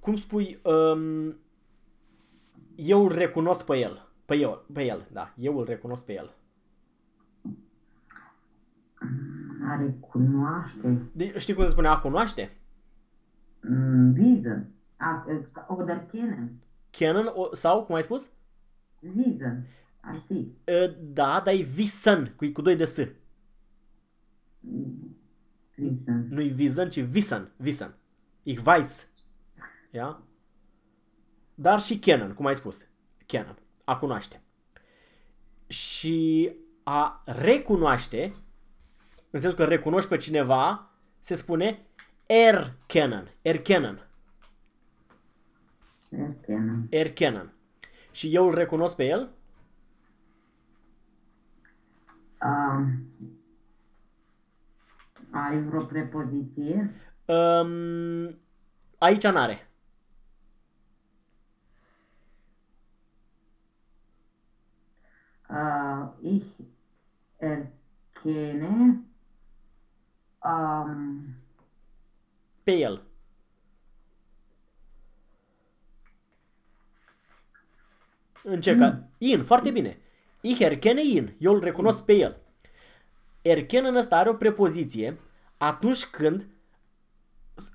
cum spui, um, eu îl recunosc pe el. Pe el, pe el, da. Eu îl recunosc pe el. A recunoaște. De, știi cum se spune a cunoaște? Mm, Viză. A, oder kennen. Canon o, sau, cum ai spus? Viză. A ști. Uh, da, dar e Visan, cu, cu doi de S. Viză. Nu-i Visan, ci Visan. Visan. Ich weiß. Ia? Dar și Canon, cum ai spus. Canon. A cunoaște. Și a recunoaște, în sensul că recunoști pe cineva, se spune erkennen. Erkennen. Erkennen. Erkennen. Și eu îl recunosc pe el? A, ai vreo prepoziție? Um, aici n-are. A, ich erkenne um, Pe el. Încerca. In, foarte bine. Ich erkenne in. Eu îl recunosc pe el. Erkennen ăsta are o prepoziție atunci când,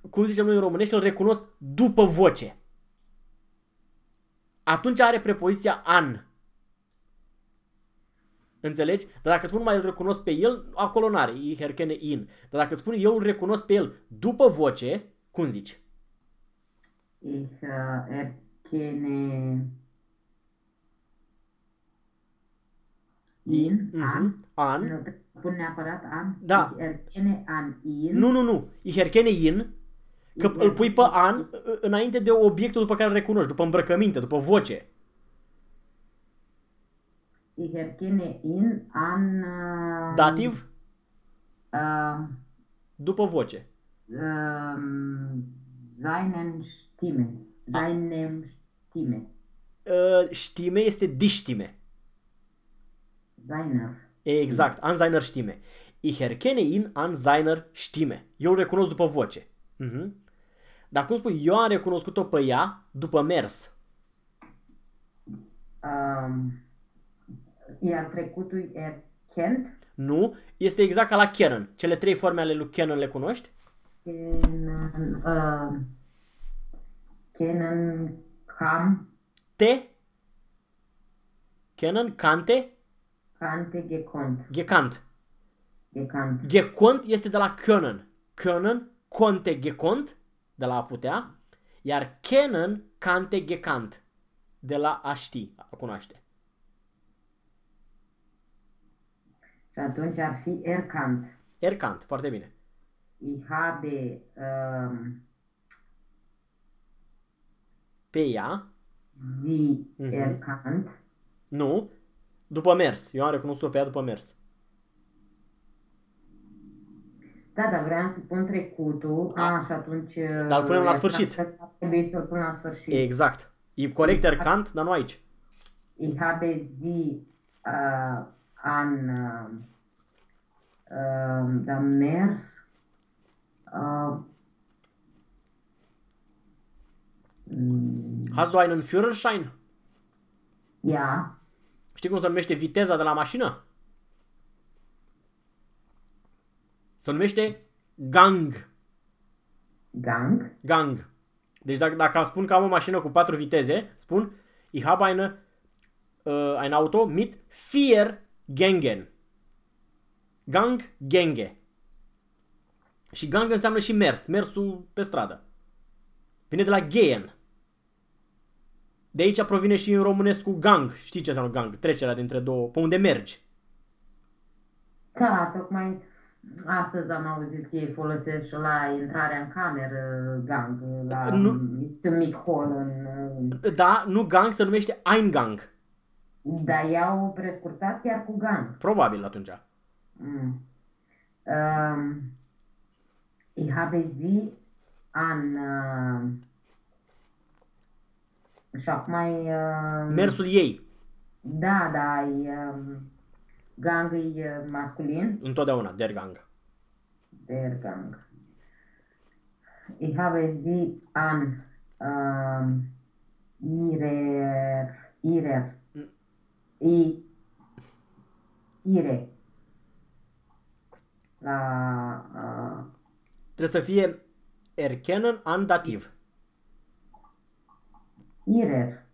cum zicem noi în românești, îl recunosc după voce. Atunci are prepoziția an. Înțelegi? Dar dacă spun mai îl recunosc pe el, acolo n-are. Ich erkenne in. Dar dacă spun eu îl recunosc pe el după voce, cum zici? ich uh, erkenne in, an. Mhm. An. Nu, trebuie să spun neapărat an. Da. Ich erkenne an in. Nu, nu, nu. Ich erkenne in, că Ich îl pui pe erkenne- an ă, înainte de obiectul după care îl recunoști, după îmbrăcăminte, după voce. Ich erkenne in an. Uh, Dativ, Uh, după voce. um, seinen Stimme. Seinem Stimme. Uh, Stime este diștime. Seiner. Exact, an seiner Stimme. Ich erkenne in an seiner Stimme. Eu îl recunosc după voce. Mhm. Dar cum spui, eu am recunoscut-o pe ea după mers. Um, iar trecutul erkennt. Nu? Este exact ca la Canon. Cele trei forme ale lui Canon le cunoști? Kennen, uh, kennen, kam, Te, Canon, Kante, kannte, gekonnt. Gekant. Gekannt. Gekont este de la können. Können, conte, gekont, de la a putea, iar kennen, cante, gekant, de la a ști, a cunoaște. Și atunci ar fi erkannt. Erkant, foarte bine. Ich habe um, Pe ea, sie Mhm. erkannt. nu, după mers. Eu am recunoscut pe ea după mers. Da, dar vreau să pun trecutul. A, și atunci... Dar îl punem la uh, sfârșit. Trebuie să-l pun la sfârșit. Exact. E corect Erkant, dar nu aici. Ich habe sie uh, an uh, uh, da Mers uh, mm, Hast du einen Führerschein? ja, Știi cum se numește viteza de la mașină? Se numește gang. Gang. Gang. Deci dacă, dacă spun că am o mașină cu patru viteze, spun Ich habe eine, uh, ein Auto mit vier Gängen. Gang, genge. Și gang înseamnă și mers, mersul pe stradă. Vine de la gehen. De aici provine și în românesc cu gang. Știi ce înseamnă gang? Trecerea dintre două, pe unde mergi. Da, tocmai astăzi am auzit că ei folosesc și la intrarea în cameră gang, la Nu. este un mic hol în... Da, nu gang, se numește Eingang. Dar i-au prescurtat chiar cu gang. Probabil atunci. Mm. Um, ich habe sie an uh, și acum e, uh, Mersul ei, Da, da, e, um, gang e uh, masculin. întotdeauna, der Gang. Der Gang. Ich habe sie an Um, irer, irer, i, ire, la, uh, Trebuie să fie erkennen an dativ. irer.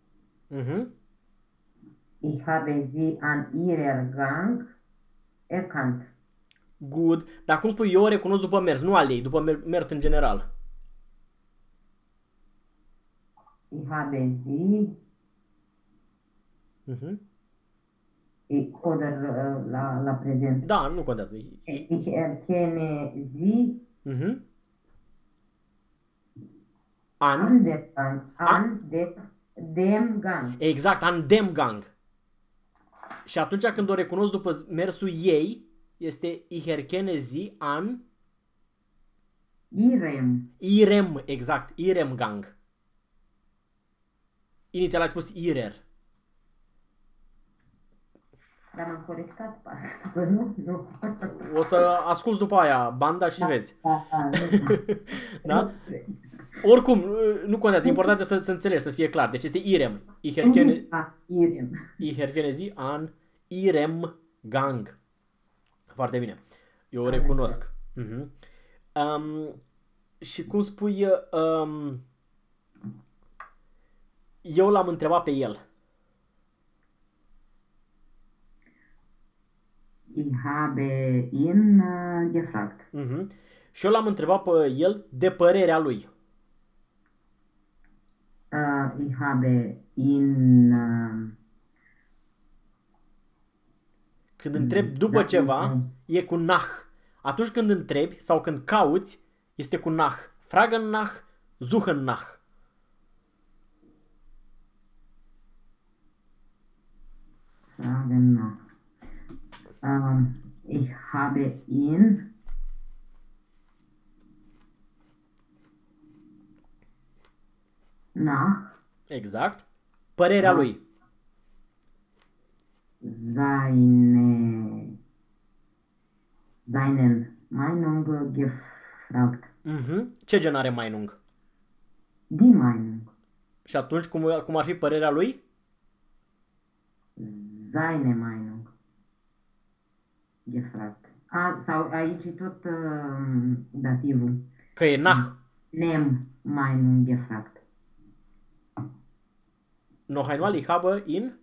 Mhm. Ich habe sie an ihrer Gang erkannt. Good. Dar cum spui, eu o recunosc după mers, nu al ei, după mer- mers în general. Ich habe sie, Mhm. Ich, oder uh, la, la prezent. Da, nu contează. Ich erkenne sie Mhm. An, an der Gang, an de, dem Gang. exact, an dem gang. Și atunci când o recunosc după mersul ei, este ich erkenne sie an Irem. Irem, exact, Irem gang. Inițial ai spus Irer. Dar m-am corectat, parcă, nu? Nu. O să asculti după aia banda și vezi. Da, da, nu. Da? Oricum, nu contează, important e să, să înțelegi, să fie clar. Deci este Irem. Ich erkenne, Da, Irem. ich erkenne sie an Irem gang. Foarte bine. Eu o recunosc. Mhm. Um, și cum spui, um, eu l-am întrebat pe el. Ich habe ihn uh, gefragt. Mhm. Și eu l-am întrebat pe el de părerea lui. Uh, ich habe ihn uh, Când întrebi după Da, ceva, da. e cu nach. Atunci când întrebi sau când cauți, este cu nach. Fragen nach, suchen nach. fragen nach. Ähm, ich habe ihn nach Exact. Părerea lui. seine, seinen Meinung gefragt. Mhm. Ce gen are Meinung? Die Meinung. Și atunci cum, cum ar fi părerea lui? Seine Meinung. Gefragt. A, sau aici e tot uh, dativul. Că e nach. Nem Meinung gefragt. Noch einmal, ich habe ihn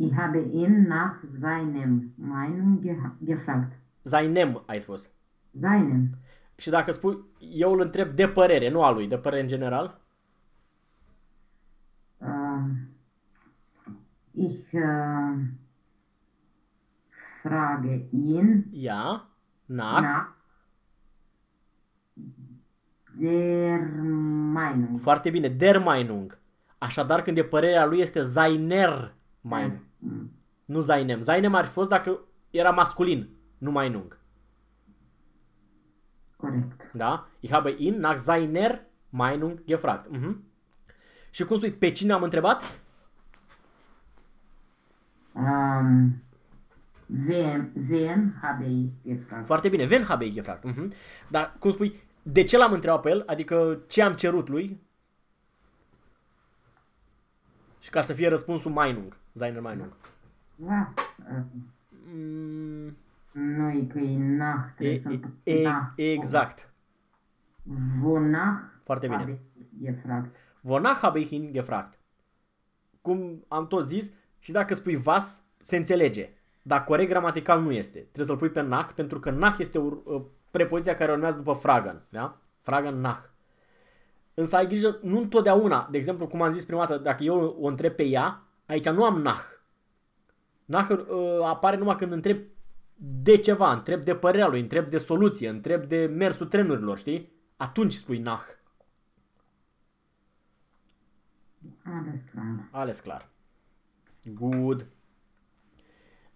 Ich habe ihn nach seinem Meinung ge gefragt. seinem, ai spus. Seinem. Și dacă spui, eu îl întreb de părere, nu a lui, de părere în general. Äh, ich äh, frage ihn Ja, nach, nach der Meinung. foarte bine, der Meinung. Așadar, când e părerea lui, este seiner Meinung. Mm, Nu seinem. Seinem ar fi fost dacă era masculin, nu Meinung. Corect. Da? Ich habe ihn nach seiner Meinung gefragt. Mhm. Și cum spui, pe cine am întrebat? Ähm, wen, wen habe ich gefragt? Foarte bine, wen habe ich gefragt. Mhm. Dar cum spui, de ce l-am întrebat pe el? Adică ce am cerut lui? Și ca să fie răspunsul Meinung, seiner Meinung. Was? Äh, Mm, nu, că e nach, e, trebuie să e, e, nach. exact. Wonach Foarte bine. habe ich gefragt? Wonach habe ich ihn gefragt? Cum am tot zis, și dacă spui was, se înțelege. Dar corect gramatical nu este. Trebuie să-l pui pe nach, pentru că nach este ur- uh, prepoziția care urmează după fragen. Da? Fragen nach. Însă ai grijă, nu întotdeauna. De exemplu, cum am zis prima dată, dacă eu o întreb pe ea, aici nu am nach. Nach uh, apare numai când întreb de ceva, întreb de părerea lui, întreb de soluție, întreb de mersul trenurilor, știi? Atunci spui nach. Alles klar. Alles clar. Good.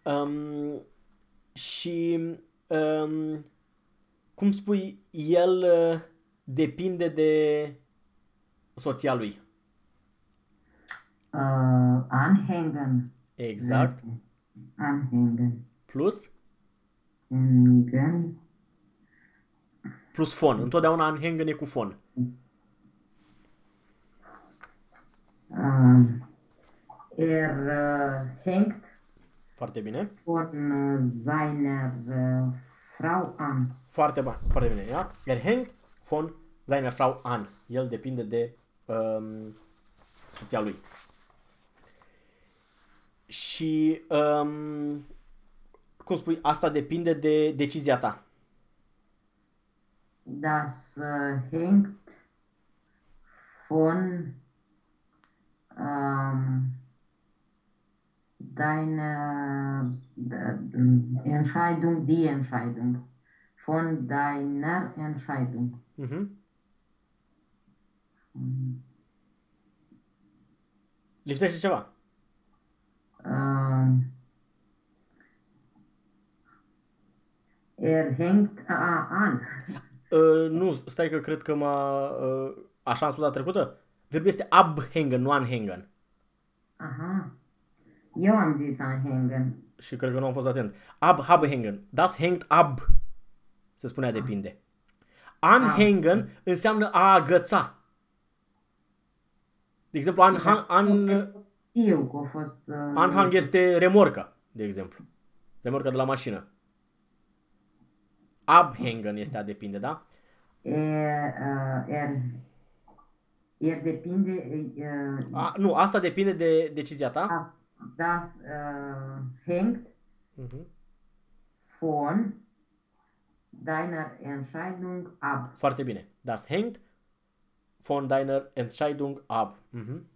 Um, și um, cum spui, el uh, depinde de soția lui. Äh, anhängen. Exact. Anhängen. Plus Hängen. plus fon. Întotdeauna anhängen e cu fon. Uh, er uh, hängt Foarte bine. von uh, seiner uh, Frau an. Foarte bine, foarte bine. Ja? Er hängt von seiner Frau an. El depinde de um, soția lui. Și um, cum spui, asta depinde de decizia ta. Das uh, hängt von ähm, deiner äh, Entscheidung, die Entscheidung. Von deiner Entscheidung. Mhm. Lipsește ceva. Ähm, er hängt ah, an. Uh, nu, stai că cred că m-a... Uh, așa am spus data trecută? Verbul este abhängen, nu anhängen. Aha. Eu am zis anhängen. Și cred că nu am fost atent. Ab, abhängen. Das hängt ab. Se spunea depinde. Anhängen înseamnă a agăța. De exemplu, an, an, an, Știu că a fost... Uh, anhang este remorca, de exemplu. Remorca de la mașină. Abhängen este a depinde, da? Er, uh, er, er depinde... Uh, A, nu, asta depinde de decizia ta. ah, das uh, hängt Mhm. von deiner Entscheidung ab. Foarte bine. Das hängt von deiner Entscheidung ab. Mhm.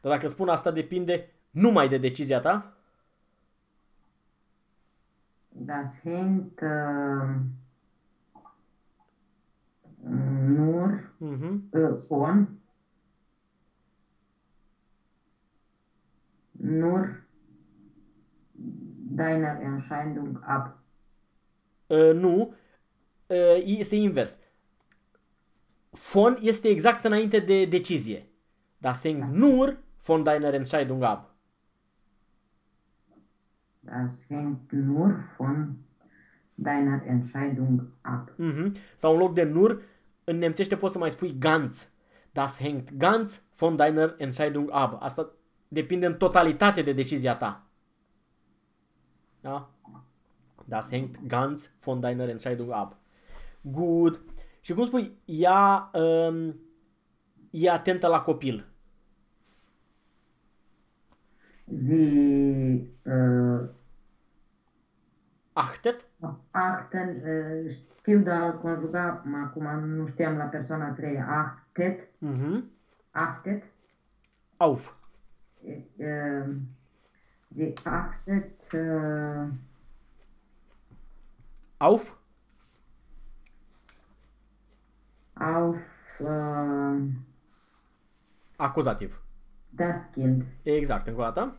Dar dacă spun asta depinde numai de decizia ta, Das hängt uh, nur mhm. uh, von nur deiner Entscheidung ab. Uh, nu, uh, este invers. Von este exact înainte de decizie. Das hängt nur von deiner Entscheidung ab. Das hängt nur von deiner Entscheidung ab. Mhm. Sau în loc de nur, în nemțește poți să mai spui ganz. Das hängt ganz von deiner Entscheidung ab. Asta depinde în totalitate de decizia ta. Da? Das hängt ganz von deiner Entscheidung ab. Good. Și cum spui, ea um, e atentă la copil. Sie uh, Achtet? achten, uh, știu, dar conjuga, acum nu știam la persoana a treia, achtet, Mhm. achtet, Auf. Uh, sie achtet uh, Auf? auf uh, Acuzativ. das Kind. Exact, încă o dată.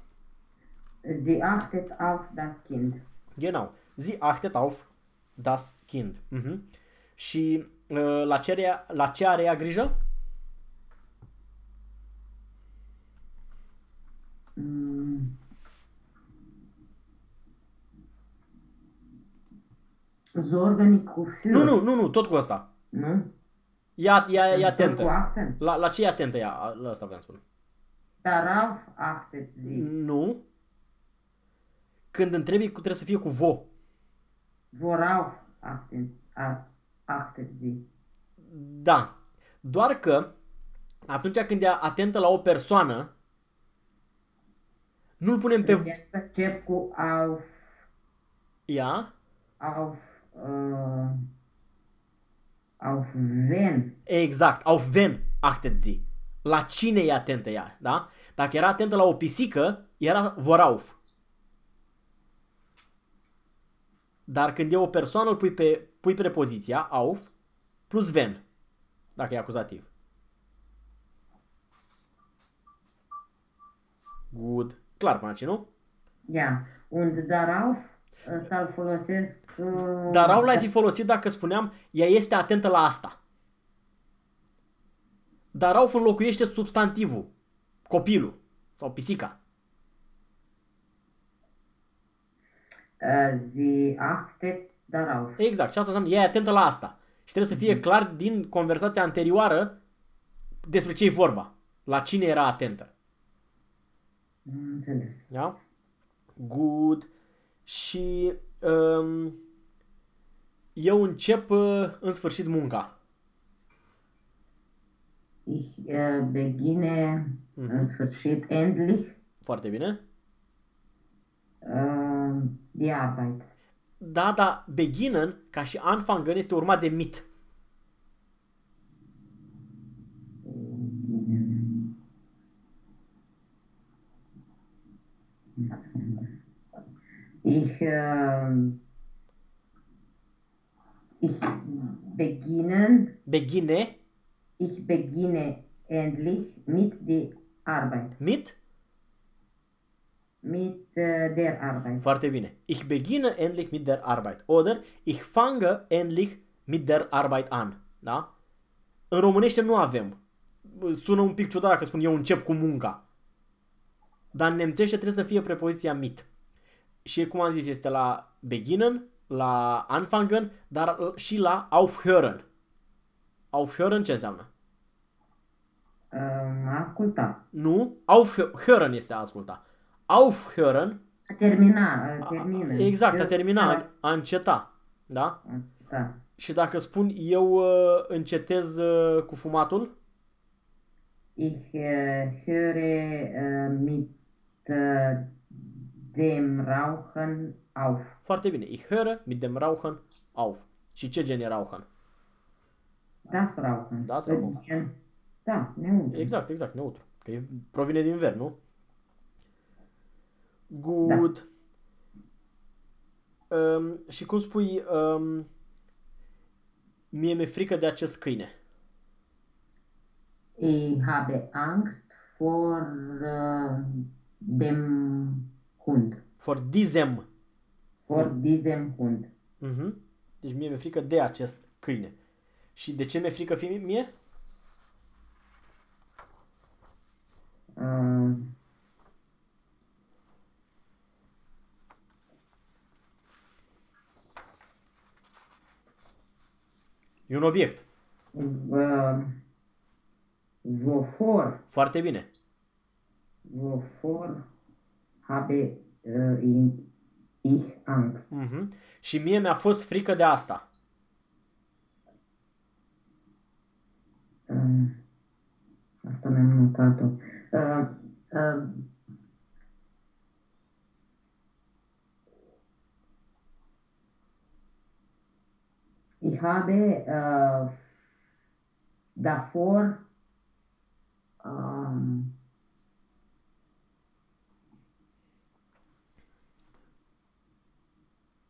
Sie achtet auf das Kind. Genau. Sie achtet auf das Kind. Mhm. Și uh, la, ce are, la ce are ea grijă? Mm. Zorgănic cu fiu. Nu, nu, nu, nu, tot cu asta. Nu? Ea, ea, ea e Tot cu atentă. achten. La, la ce e atentă ea? La asta vreau să spun. Darauf achtet sie. Nu. Când întrebi, cu- trebuie să fie cu vo. Worauf achten, a- achtet sie? Da. Doar că atunci când e atentă la o persoană, nu-l punem pe Trebuie să încep cu auf, ea. auf, uh, auf wen. Exact, auf wen achtet sie. La cine e atentă ea, da? Dacă era atentă la o pisică, era vorauf. Dar când e o persoană, îl pui, pe, pui prepoziția auf plus ven, dacă e acuzativ. Good. Clar până aici, nu? Ja, und darauf ăsta îl folosesc... uh, Dar au l-ai fi folosit dacă spuneam, ea este atentă la asta. Dar au înlocuiește substantivul, copilul sau pisica. uh, Sie achtet darauf. Exact, și asta înseamnă, ea e atentă la asta. Și trebuie să fie clar din conversația anterioară despre ce e vorba. La cine era atentă. Am înțeles. Da? Good. Și um, eu încep uh, în sfârșit munca. Ich uh, beginne în sfârșit endlich Foarte bine. uh, die Arbeit. Da, da, beginnen, ca și anfangen, este urmat de mit. Ich, äh, ich beginnen, Begine, ich beginne endlich mit die Arbeit, mit, mit äh, der Arbeit. foarte bine. Ich beginne endlich mit der Arbeit. Oder ich fange endlich mit der Arbeit an. Da? În românește nu avem. Sună un pic ciudat dacă spun eu încep cu munca. Dar în nemțește trebuie să fie prepoziția mit. Și cum am zis, este la beginnen, la anfangen, dar uh, și la aufhören. Aufhören ce înseamnă? Uh, asculta. Nu, aufhören este a asculta. Aufhören, A termina, a termină. exact, a Eu- termina, Da. a, a înceta. Da? Da. Și dacă spun eu uh, încetez uh, cu fumatul, Ich äh, höre äh, mit äh, dem Rauchen auf. foarte bine. Ich höre mit dem Rauchen auf. Și ce gen e Rauchen? Das Rauchen. Das Rauchen. Adică, Da, neutru. Exact, exact, neutru. Că e, provine din verb, nu? Good. Um, și cum spui, um, mie mi-e frică de acest câine. Ich habe Angst vor äh, dem Hund. For diesem. Vor diesem Hund. Mhm. Deci mie mi-e frică de acest câine. Și de ce mi-e frică fie mie? Äh, E un obiect. äh, wovor, Foarte bine. wovor habe äh, ich Angst? Mhm. Și mie mi-a fost frică de asta. Uh, asta mi-am notat-o. Uh, uh, ich habe uh, davor um,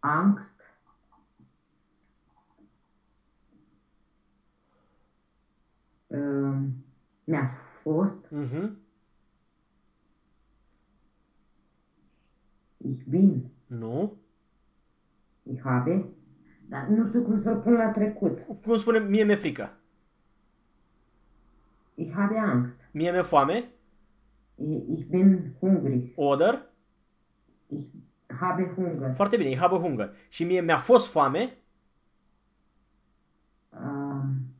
Angst uh, mi-a fost Mhm. Ich bin, Nu. ich habe, dar nu știu cum să-l pun la trecut. Cum spune, mie mi-e frică. Ich habe Angst. Mie mi-e foame. Ich, ich bin hungrig. Oder. Ich habe Hunger. Foarte bine, ich habe Hunger. Și mie mi-a fost foame. Um,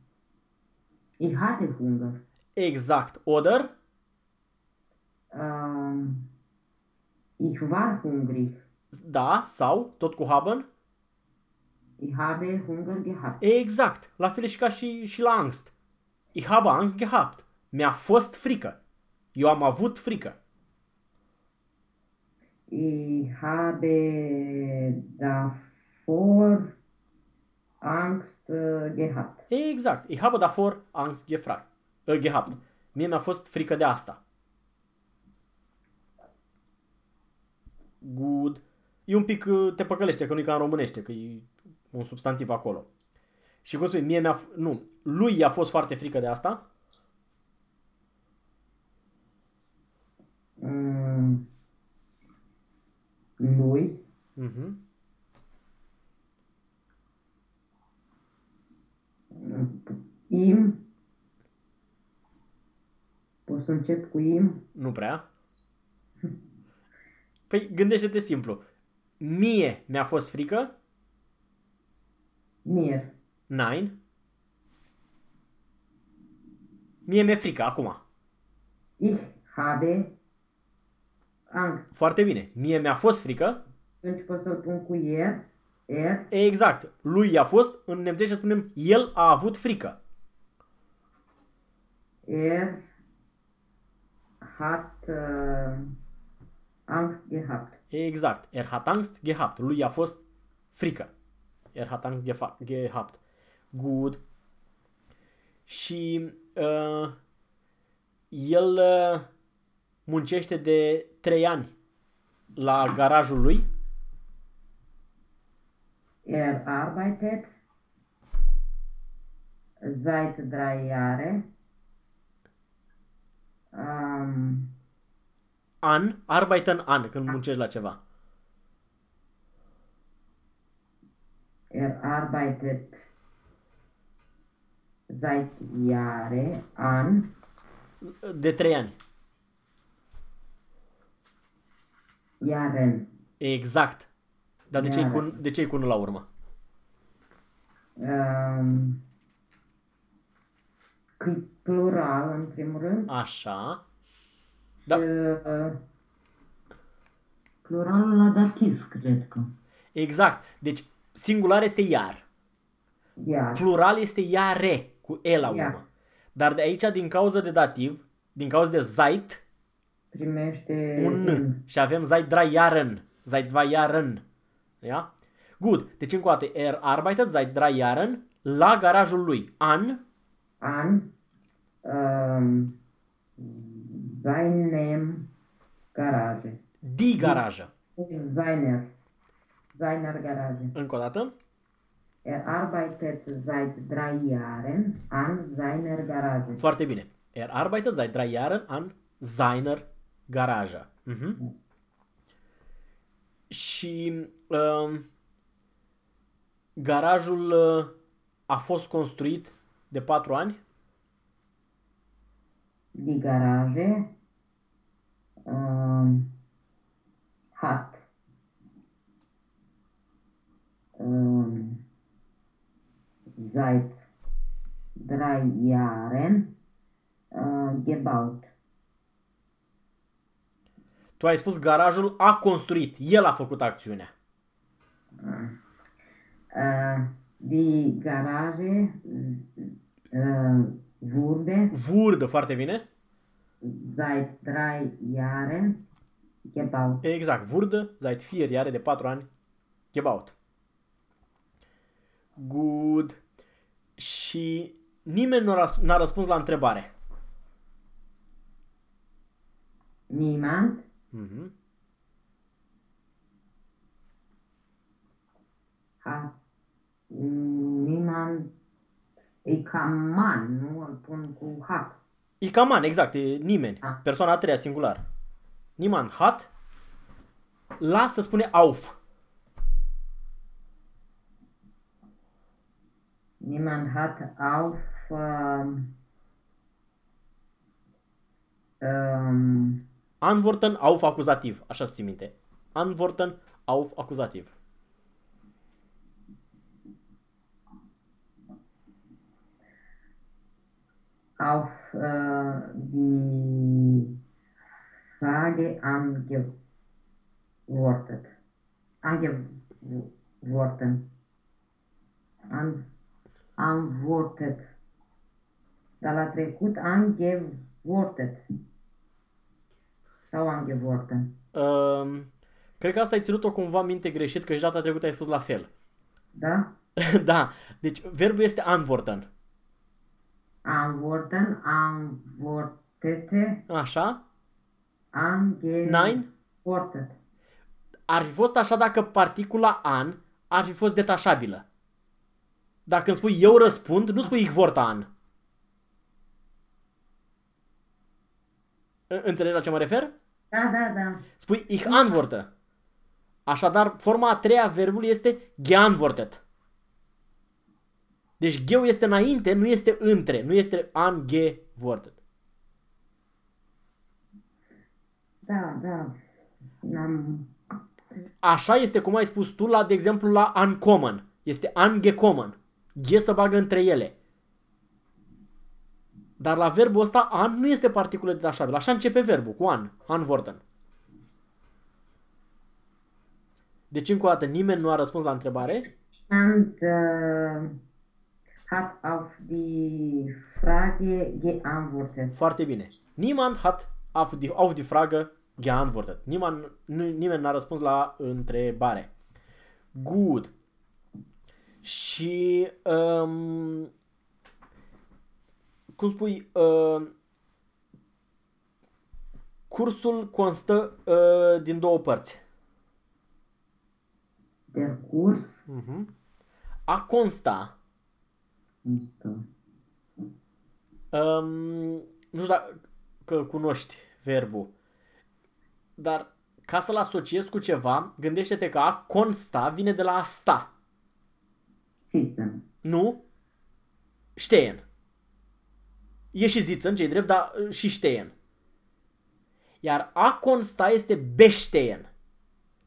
ich hatte Hunger. Exact. Oder. Um, ich war hungrig. Da, sau, tot cu haben. Ich habe Hunger gehabt. Exact. La fel și ca și, și la angst. Ich habe Angst gehabt. Mi-a fost frică. Eu am avut frică. Ich habe davor Angst uh, gehabt. Exact. Ich habe davor Angst gefragt. Äh, gehabt. Mie mi-a fost frică de asta. Good. E un pic, uh, te păcălește, că nu e ca în românește, că e un substantiv acolo. Și cum spui, mie mi-a, f- nu, lui i-a fost foarte frică de asta. Lui Mhm. Im. Pot să încep cu im? Nu prea. Păi gândește-te simplu. Mie mi-a fost frică. Mir. Nein. Mie mi-e frică acum. Ich habe Angst. Foarte bine. Mie mi-a fost frică. Atunci pot să-l pun cu er. Er. Exact. Lui i-a fost, în nemțește spunem, el a avut frică. Er hat uh, Angst gehabt. Exact. Er hat Angst gehabt. Lui i-a fost frică. Er hat Angst gefa- gehabt. Good. Și uh, el uh, muncește de 3 ani la garajul lui. Er arbeitet seit drei Jahre um, An, arbeiten an, când muncești la ceva. er arbeitet seit Jahre an De 3 ani. Jahren. Exact. Dar de ce e cu, Iară. de ce e cu unul la urmă? Um, că e plural, în primul rând. Așa. Da. Da. Și, uh, pluralul la dativ, cred că. Exact. Deci singular este iar. Iar. Plural este iare, cu e la urmă. Iar. Dar de aici, din cauza de dativ, din cauza de zeit, Primește un N. Și avem zeit drei Jahren. Seit zwei Jahren. Ja? Good. Deci încă o dată, er arbeitet seit drei Jahren la garajul lui. An, an um, seinem Garage. die Garage. Seiner. Seiner Garage. Încă o dată. Er arbeitet seit drei Jahren an seiner Garage. Foarte bine. Er arbeitet seit drei Jahren an seiner Garage. Mhm. Și um, garajul uh, a fost construit de patru ani. Die Garage um, hat um, seit drei Jahren uh, gebaut. Tu ai spus garajul a construit. El a făcut acțiunea. Uh, die Garage uh, wurde Vurdă, foarte bine. seit drei Jahren gebaut. Exact, vurdă, seit vier Jahre de 4 ani, gebaut. Good. Și nimeni nu a- n-a răspuns la întrebare. Niemand Mhm. hat niemand e ca man, nu? Îl pun cu hat. Icaman, exact, e nimeni. Ah. Persoana a treia, singular. Niemand hat. La să spune auf. Niemand hat auf um, um, Antworten auf acuzativ. Așa ți minte. Antworten auf acuzativ. auf äh, die Frage antwortet. Antworten. An, antwortet. Dar la trecut antwortet. Sau antworten. Um, cred că asta ai ținut-o cumva minte greșit, că și data trecută ai spus la fel. Da? da, deci verbul este antworten. Antworten, antwortete, Așa? ange... Nein? Wortet. Ar fi fost așa dacă particula an ar fi fost detașabilă. Dacă îmi spui eu răspund, nu spui ich vorta an. În- Înțelegi la ce mă refer? Da, da, da. Spui ich antworte. Așadar, forma a treia a verbului este geantwortet. Deci gheu este înainte, nu este între, nu este angewortet. Da, da. N-am... Așa este cum ai spus tu la, de exemplu, la uncommon. Este angecommon. Ghe să bagă între ele. Dar la verbul ăsta, an nu este particulă detașabilă. Așa începe verbul, cu an. Antworten. Deci, încă o dată, nimeni nu a răspuns la întrebare. And uh, hat auf die Frage geantwortet. Foarte bine. Niemand hat auf die, auf die Frage geantwortet. Niemand, nu, nimeni n-a răspuns la întrebare. Good. Și um, cum spui, uh, cursul constă uh, din două părți. Der Kurs Uh-huh. A consta, Mustă. um, nu știu dacă cunoști verbul, dar ca să-l asociezi cu ceva, gândește-te că a consta vine de la a sta. sitzen. Nu? Stehen. E și zițăn, ce drept, dar uh, și stehen. Iar a consta este bestehen.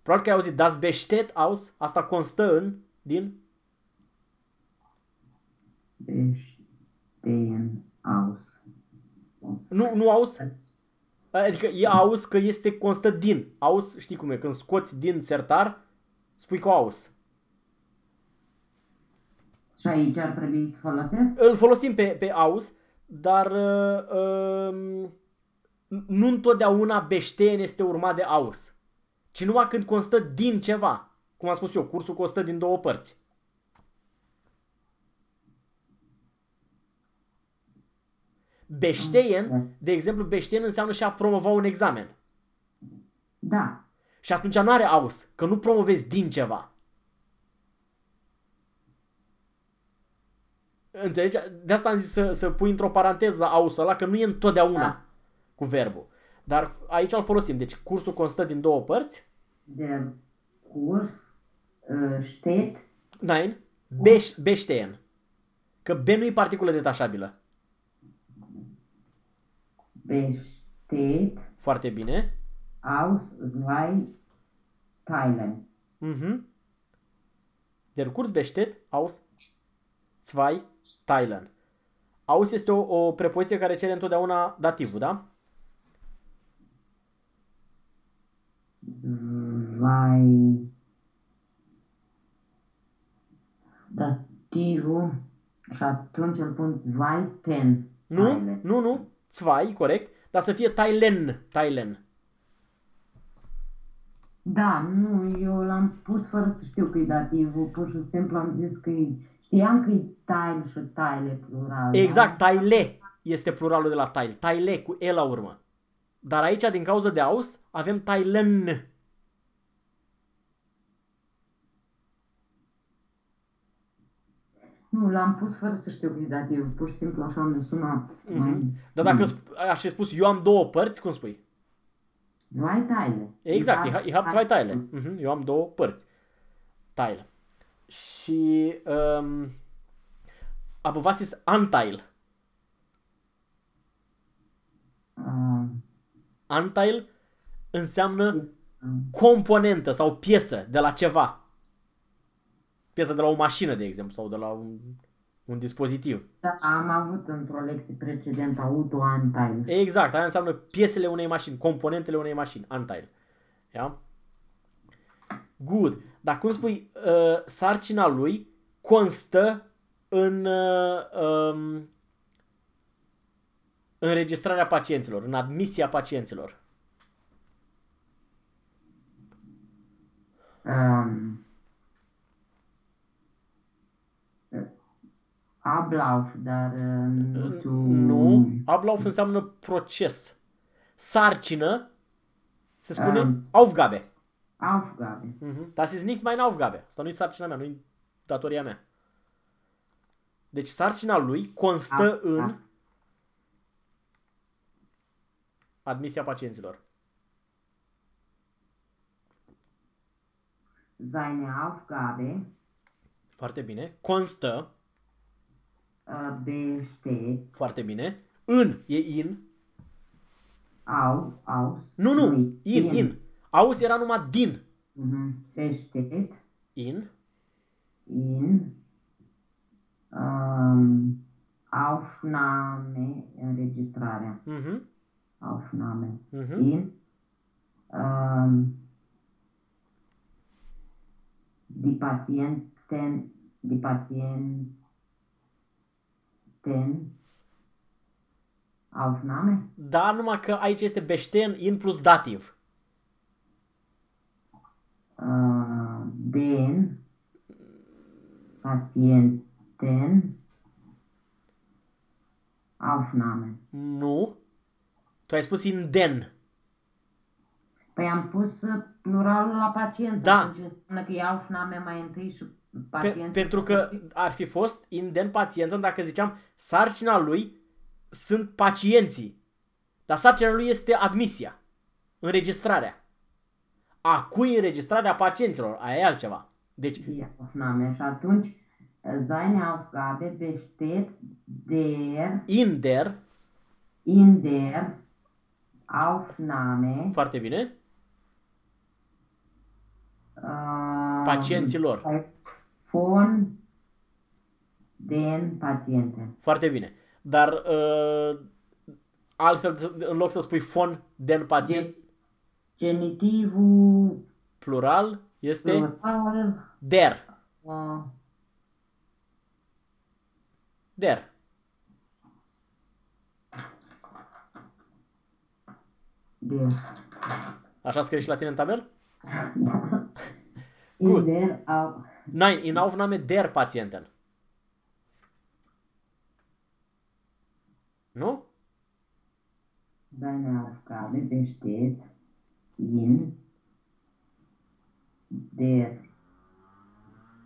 Probabil că ai auzit das besteht aus, asta constă în, din, Bestehen aus. nu, nu aus, adică e aus că este constă din. Aus, știi cum e, când scoți din sertar, spui cu aus. Și aici ar trebui să folosesc? Îl folosim pe, pe aus, dar uh, um, nu întotdeauna beșteen este urmat de aus. Ci numai când constă din ceva. Cum am spus eu, cursul constă din două părți. Beșteien, de exemplu, beșteien înseamnă și a promova un examen. Da. Și atunci nu are aus, că nu promovezi din ceva. Înțelegi? De asta am zis să, să pui într-o paranteză ausul ăla, că nu e întotdeauna Da. cu verbul. Dar aici îl folosim. Deci cursul constă din două părți. Der Kurs uh, steht Nein. Beș, beșteien. Că B nu e particulă detașabilă. besteht Foarte bine. aus zwei Teilen. Mhm. Der Kurs besteht aus zwei Teilen. Aus este o, o prepoziție care cere întotdeauna dativul, da? Zwei dativul și atunci îl pun zwei ten. Nu, Teile. nu, nu. Zwei, corect. Dar să fie Tailen. Tailen. Da, nu, eu l-am pus fără să știu că e dativul, pur și simplu am zis că e, știam că e tile și tile plural. Exact, Da? taile este pluralul de la tile. Taile cu e la urmă. Dar aici, din cauza de aus, avem tailen. Nu, l-am pus fără să știu că e dativ, pur și simplu așa mi-a sunat. Mhm. Dar dacă sp- aș fi spus eu am două părți, cum spui? Zwei Teile. Exact, ich, Da, ich habe zwei Teile. Mhm, Eu am două părți. Teile. Și um, aber was ist Anteil? Uh, Anteil înseamnă componentă sau piesă de la ceva. Piesă de la o mașină, de exemplu, sau de la un, un dispozitiv. da, am avut într-o lecție precedentă auto Anteil. Exact, aia înseamnă piesele unei mașini, componentele unei mașini, Anteil. Ia? Good. Dar cum spui, uh, sarcina lui constă în uh, um, înregistrarea pacienților, în admisia pacienților. Um, Ablauf, dar uh, nu știu... Nu, ablauf înseamnă proces. Sarcină se spune Um. Aufgabe. Aufgabe. Mhm. Das ist nicht meine Aufgabe. Asta nu e sarcina mea, nu e datoria mea. Deci sarcina lui constă Ah, în ah. admisia pacienților. Seine Aufgabe Foarte bine. Constă, uh, besteht foarte bine. În, e in. auf, aus. Nu, nu, lui, in, in. Aus era numai din. Mhm. Besteht In. in um, Aufnahme, înregistrarea. Mhm. Aufnahme. Mhm. In um, die Patienten, die Patienten, Aufnahme, Da, numai că aici este beșten in plus dativ. Uh, den Patienten, Aufnahme. Nu. Tu ai spus in den. Păi am pus uh, pluralul la pacient. Da. Atunci înseamnă că e Aufnahme mai întâi și Pe, pacient. pentru că ar fi fost in den pacient dacă ziceam sarcina lui sunt pacienții. Dar sarcina lui este admisia. Înregistrarea. A cui înregistrarea pacientilor? Aia e altceva. Deci, Die Aufnahme. Și atunci uh, seine Aufgabe besteht der in der, in der Aufnahme foarte bine, uh, pacienților. von den Patienten. Foarte bine. Dar uh, altfel, în loc să spui fon den pacient, Ge- genitivul plural, este plural der. uh, Der. der. Așa scrie și la tine în tabel? In Gut. der au, Nein, in Aufnahme der Patienten. Nu? seine Aufgabe besteht in der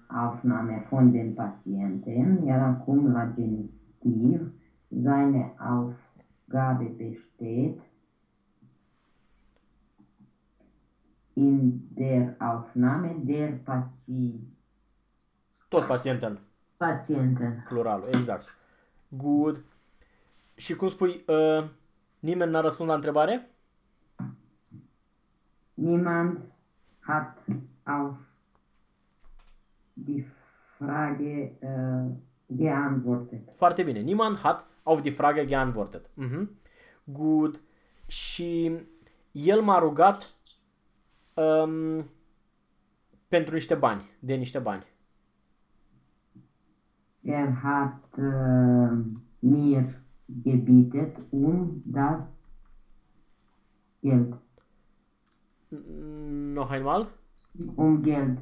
Aufnahme von den Patienten, iar acum la genitiv, seine Aufgabe besteht in der Aufnahme der Pati Tot Patienten. Patienten. Pluralul, exact. Good. Și cum spui, uh, nimeni n-a răspuns la întrebare? Niemand hat auf die Frage äh, geantwortet. Foarte bine. Niemand hat auf die Frage geantwortet. Mhm. Good. Și el m-a rugat um, pentru niște bani, de niște bani. Er hat äh, mir gebietet um das Geld. Mm, Noch einmal? Um Geld.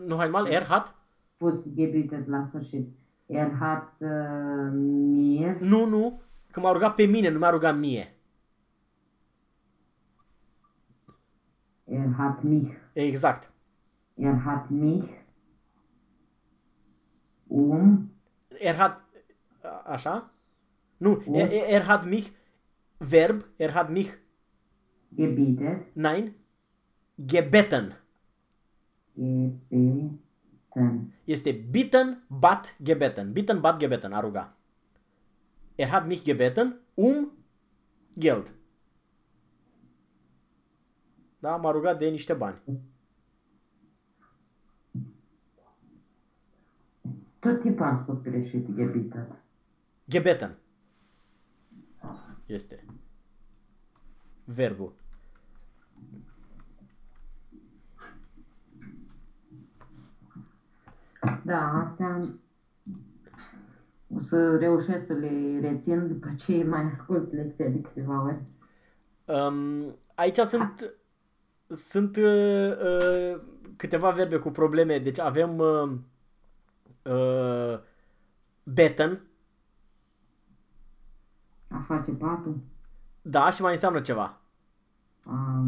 Noch einmal, er hat? Pus gebietet la sfârșit. Er hat äh, mir Nu, nu, că m-a rugat pe mine, nu m-a rugat mie. er hat mich Exact. er hat mich um Er hat, a- așa? Nu, er, er hat mich, verb, er hat mich, gebietet nein, gebeten. gebeten. Este bitten, bat, gebeten. Bitten, bat, gebeten, a ruga. Er hat mich gebeten um Geld. Da, m-a rugat de niște bani. Tot timpul am spus greșit gebietet. Gebeten. Este. Verbul. Da, astea o să reușesc să le rețin după ce mai ascult lecția de câteva ori. Um, aici sunt sunt uh, uh, câteva verbe cu probleme. Deci avem uh, uh, beten, A face patul, da, și mai înseamnă ceva. a,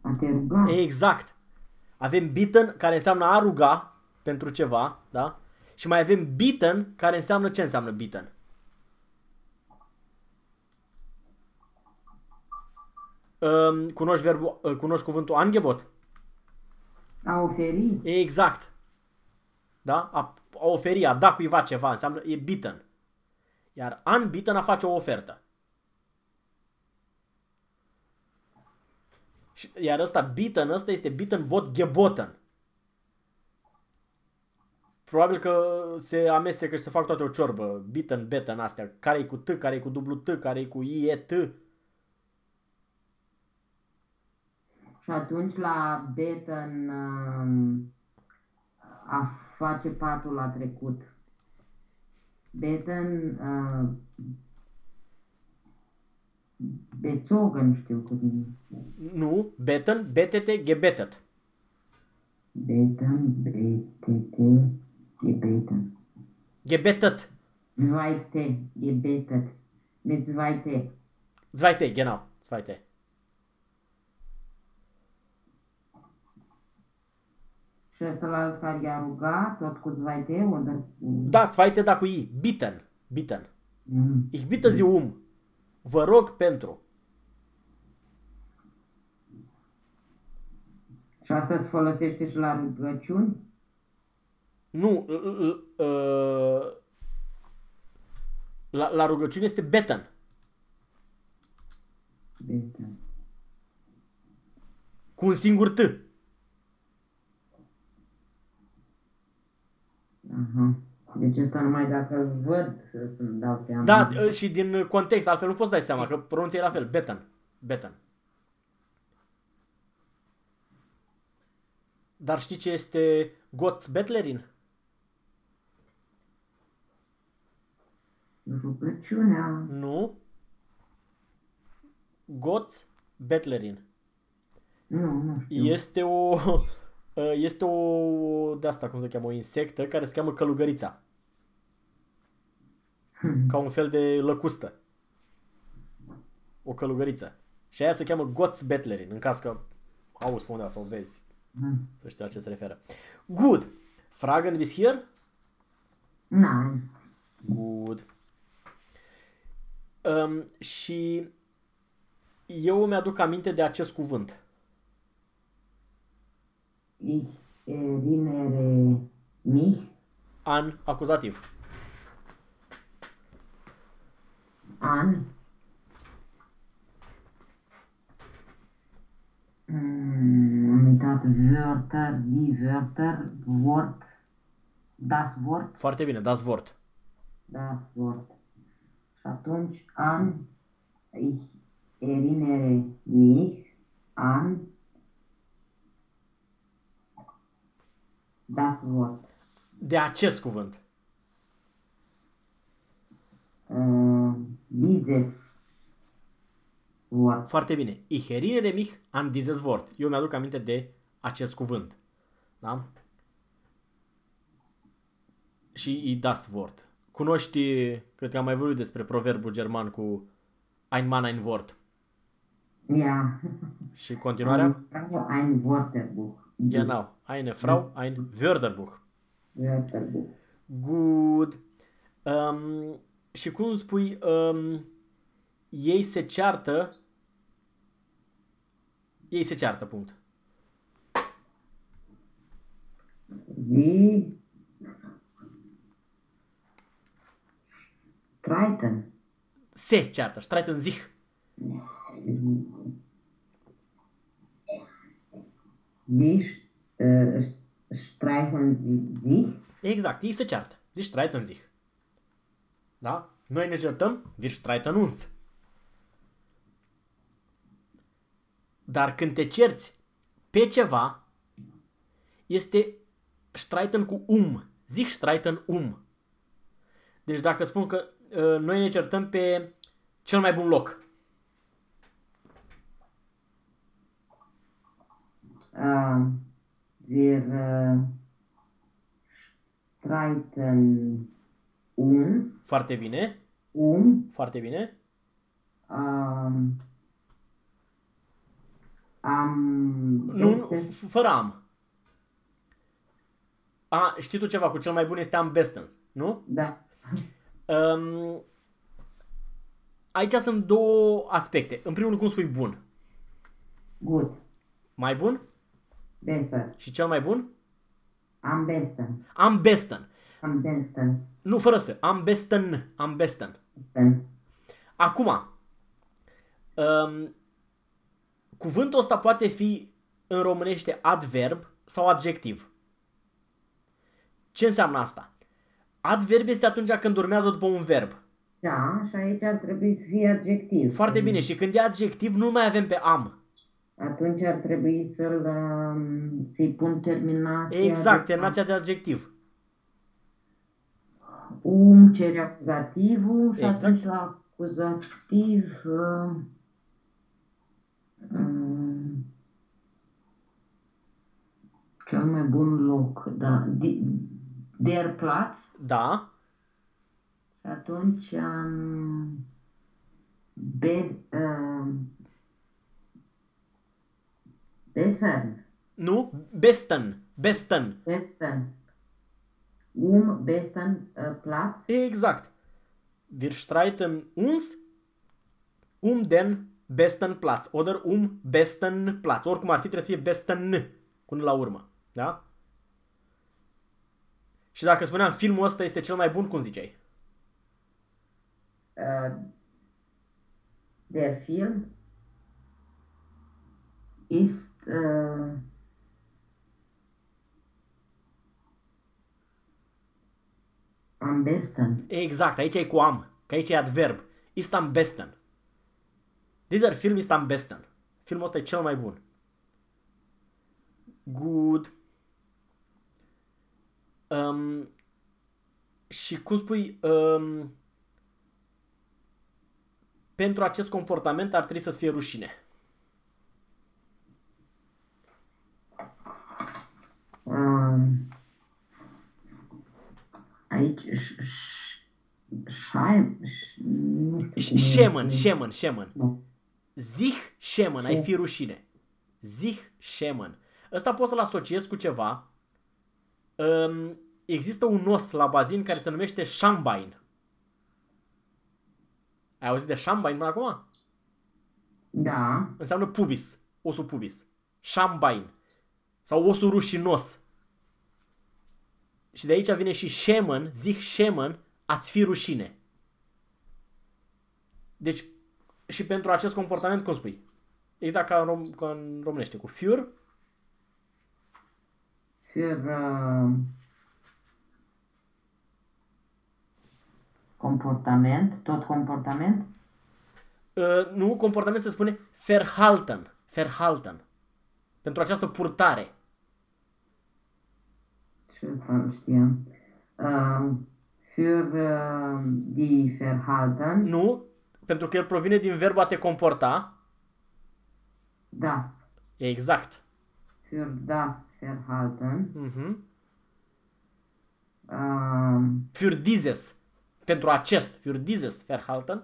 a te ruga, Exact. Avem bitten, care înseamnă a ruga pentru ceva, da? Și mai avem bitten, care înseamnă ce înseamnă bitten? Um, cunoști, verbul, uh, cunoști cuvântul angebot? a oferi, Exact. Da? A, a oferi, a da cuiva ceva, înseamnă, e bitten. Iar unbeaten a face o ofertă. Și, iar ăsta, beaten, ăsta este beaten bot geboten. Probabil că se amestecă și se fac toate o ciorbă. Beaten, beaten astea. Care e cu T, care e cu dublu T, care e cu I, E, T. Și atunci la Betten um, a face patul la trecut. Betten uh, Bețogă, nu știu cum e. Nu, beten, betete, gebetet. Betten, Betete, Gebeten. Gebetet. Zweite, gebetet. Mit zweite. Zweite, genau. Zweite. Și ăsta la care i-a rugat, tot cu zweite, oder cu... Da, zweite, da cu i. Bitten. Bitten. Mm. Ich bitte Sie um. Vă rog pentru. Și asta se folosește și la rugăciuni? Nu, l- l- uh, la, la rugăciune este beten. Betten. Cu un singur T. Aha. Deci asta numai dacă îl văd să- să-mi dau seama. Da, uh, și din context, altfel nu poți dai seama că pronunția e la fel. Beten. Beten. Dar știi ce este Gots Betlerin? Rugăciunea. Nu. Gots Betlerin. Nu, nu știu. Este o uh, este o de asta cum se cheamă, o insectă care se cheamă călugărița. Ca un fel de lăcustă. O călugăriță. Și aia se cheamă Gots Betlerin, în caz că auzi pe undeva sau vezi, Mm. să știi la ce se referă. Good. Fragen bis hier? Nein. Good. Um, și eu mi-aduc aminte de acest cuvânt. Ich erinnere mich An acuzativ. an Mm, am uitat Wörter, die Wörter, Wort, das Wort, Foarte bine, das Wort. das Wort. Și atunci an, ich erinnere mich an das Wort. De acest cuvânt. Uh, dieses Wort. Foarte bine. Ich erinnere mich an dieses Wort. Eu mi-aduc aminte de acest cuvânt. Da? Și i das Wort. Cunoști, cred că am mai vorbit despre proverbul german cu ein Mann, ein Wort. Ja. Și continuarea? Frau ein Wörterbuch. Genau. Eine Frau, ein Wörterbuch. Wörterbuch. Good. Um, și cum spui, um, ei se ceartă, ei se ceartă, punct. Sie streiten. Se ceartă, streiten sich. Sie äh, streichen sich. Exact, ei se ceartă. Wir streiten sich. Da? Noi ne certăm, wir streiten uns. Dar când te cerți pe ceva, este streiten cu um. Sich streiten um. Deci dacă spun că uh, noi ne certăm pe cel mai bun loc. Äh, wir äh, streiten uns Foarte bine, um foarte bine. ähm, am Nu, nu, besten- f- fără am. A, știi tu ceva, cu cel mai bun este am bestens, nu? da, Um, aici sunt două aspecte. În primul rând, cum spui bun? gut, Mai bun? Besser, Și cel mai bun? am besten, Am besten. am bestens, Nu fără să. Am besten. Am besten. besten. Acum, um, cuvântul ăsta poate fi în românește adverb sau adjectiv. Ce înseamnă asta? Adverb este atunci când urmează după un verb. Da, și aici ar trebui să fie adjectiv. Foarte bine. Și când e adjectiv, nu mai avem pe am. Atunci ar trebui să-l, um, să-i pun terminația Exact, de terminația de adjectiv. um, cere acuzativul și Exact. atunci la acuzativ uh, um, cel mai bun loc, da, di- der Platz Da, și atunci um, be, uh, Bessern, nu? Besten, besten. besten, um besten uh, Platz Exact. Wir streiten uns um den besten Platz. Oder um besten Platz. Oricum ar fi, trebuie să fie besten până la urmă. Da? Și dacă spuneam filmul ăsta este cel mai bun, cum ziceai? äh, der Film ist äh, am besten. Exact, aici e cu am, că aici e adverb. Ist am besten. Dieser Film ist am besten. Filmul ăsta e cel mai bun. Good. Um, și cum spui, um, pentru acest comportament ar trebui să-ți fie rușine. Ähm, aici sch- sch- Scheim, sch- nu știu cum e. Șemăn, șemăn, șemăn. Nu. Zich șemăn, ai fi rușine. Zich șemăn. Ăsta poți să-l asociezi cu ceva. Um, există un os la bazin care se numește Shambain. Ai auzit de Shambain până acum? Da, Înseamnă pubis, osul pubis. Shambain. Sau osul rușinos. Și de aici vine și șemăn, zic șemăn, ați fi rușine. Deci, și pentru acest comportament, cum spui? Exact ca în, rom- ca în românește, cu fiur, für äh, comportament, tot comportament. uh, nu, comportament se spune verhalten, verhalten. Pentru această purtare. Ce fac, știam. Ähm, für äh, die Verhalten, Nu, pentru că el provine din verbul a te comporta. das, Exact. für das Verhalten, Mhm. ähm, Für dieses. Pentru acest. Für dieses verhalten.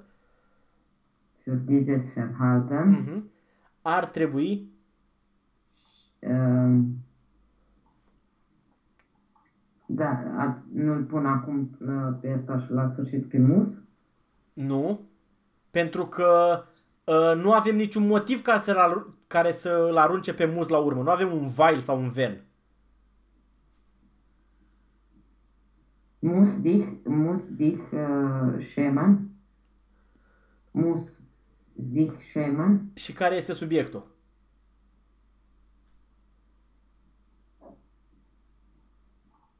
für dieses Verhalten, Mhm. Ar trebui ähm, da, a, nu-l pun acum uh, pe asta și la sfârșit pe mus. nu, pentru că uh, nu avem niciun motiv ca să ar- care să îl arunce pe mus la urmă. Nu avem un weil sau un ven. Muss dich, muss dich äh, schämen. Muss sich schämen. Și care este subiectul? Muss. Uh, e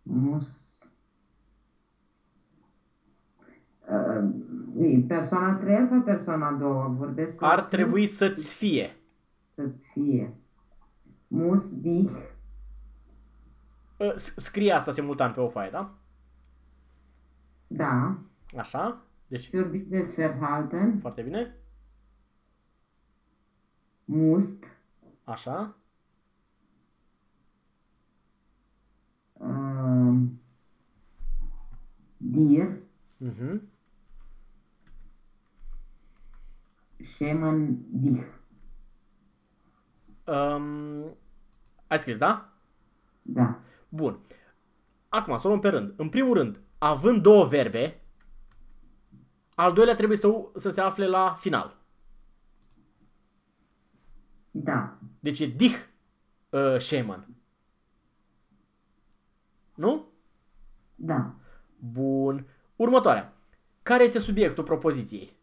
persoana a treia sau persoana a doua? Vorbesc Ar acum trebui să-ți fie. să-ți fie. Muss dich Uh, s- Scrie asta simultan pe o foaie, da? da Așa. Deci, für dieses Verhalten foarte bine. musst Așa. Dir Mhm. schämen dich. Um, ai scris, da? Da. Bun. Acum, să o luăm pe rând. În primul rând, având două verbe, al doilea trebuie să, u- să se afle la final. Da. Deci e dich uh, Schemann. Nu? Da. Bun. Următoarea. Care este subiectul propoziției?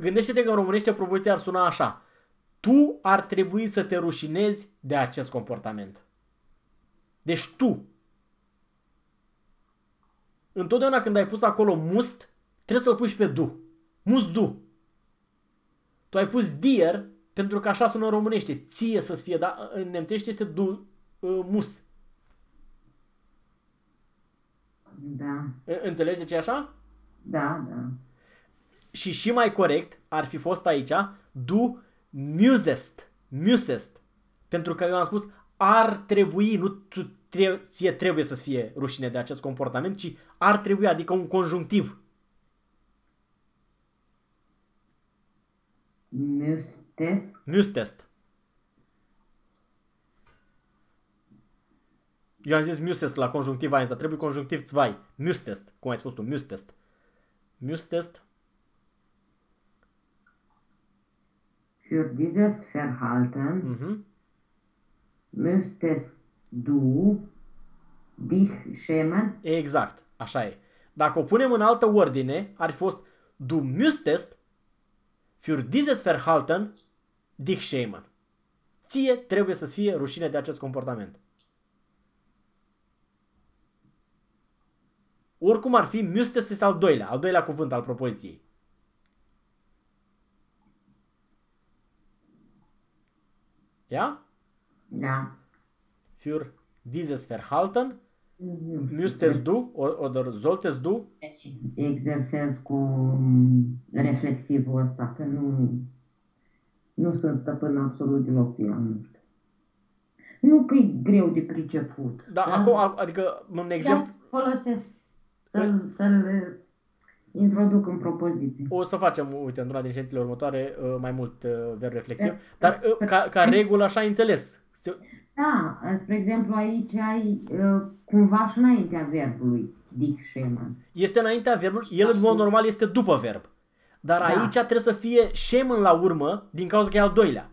Gândește-te că în românește propoziția ar suna așa. tu ar trebui să te rușinezi de acest comportament. Deci tu. Întotdeauna când ai pus acolo must, trebuie să-l pui și pe du. Must du. Tu ai pus dear pentru că așa sună în românește. Ție să fie, dar în nemțește este du, uh, mus. Da, Înțelegi de ce e așa? da, da. Și și mai corect ar fi fost aici du musest. Musest. Pentru că eu am spus ar trebui, nu tu tre- ție trebuie să fie rușine de acest comportament, ci ar trebui, adică un conjunctiv. Müsstest, Müsstest. Eu am zis müsstest la conjunctiv 1, dar trebuie conjunctiv 2. Müsstest, cum ai spus tu, müsstest. Müsstest. für dieses Verhalten Mhm. müsstest du dich schämen. Exact, așa e. Dacă o punem în altă ordine, ar fi fost Du müsstest für dieses Verhalten dich schämen. Ție trebuie să fie rușine de acest comportament. Oricum ar fi, müsstest este al doilea, al doilea cuvânt al propoziției. Ja? Da. Für dieses Verhalten Nu știu. müsstest du oder solltest du Deci exersez cu mm, reflexivul ăsta, că nu, nu sunt stăpân absolut deloc pe el, nu știu. Nu că e greu de priceput. Da, acum, a- adică un Dar exemplu, folosesc să-l, să-l introduc în propoziție. o să facem, uite, în una din ședințele următoare, uh, mai mult uh, verb reflexiv, dar uh, ca, ca regulă așa ai înțeles. Se- Da, spre exemplu aici ai uh, cumva și înaintea verbului dich schämen. Este înaintea verbului, el în mod normal este după verb. Dar Da. aici trebuie să fie șemen la urmă, din cauza că e al doilea.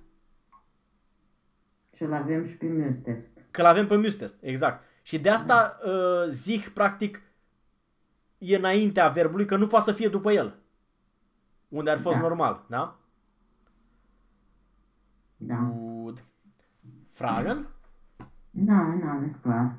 Și-l avem și pe müsstest. Că l-avem pe müsstest, exact. Și de asta uh, zic, practic, e înaintea verbului, că nu poate să fie după el. Unde ar fost Da. normal, da? Da. Good. Fragen? Da, da, alles klar.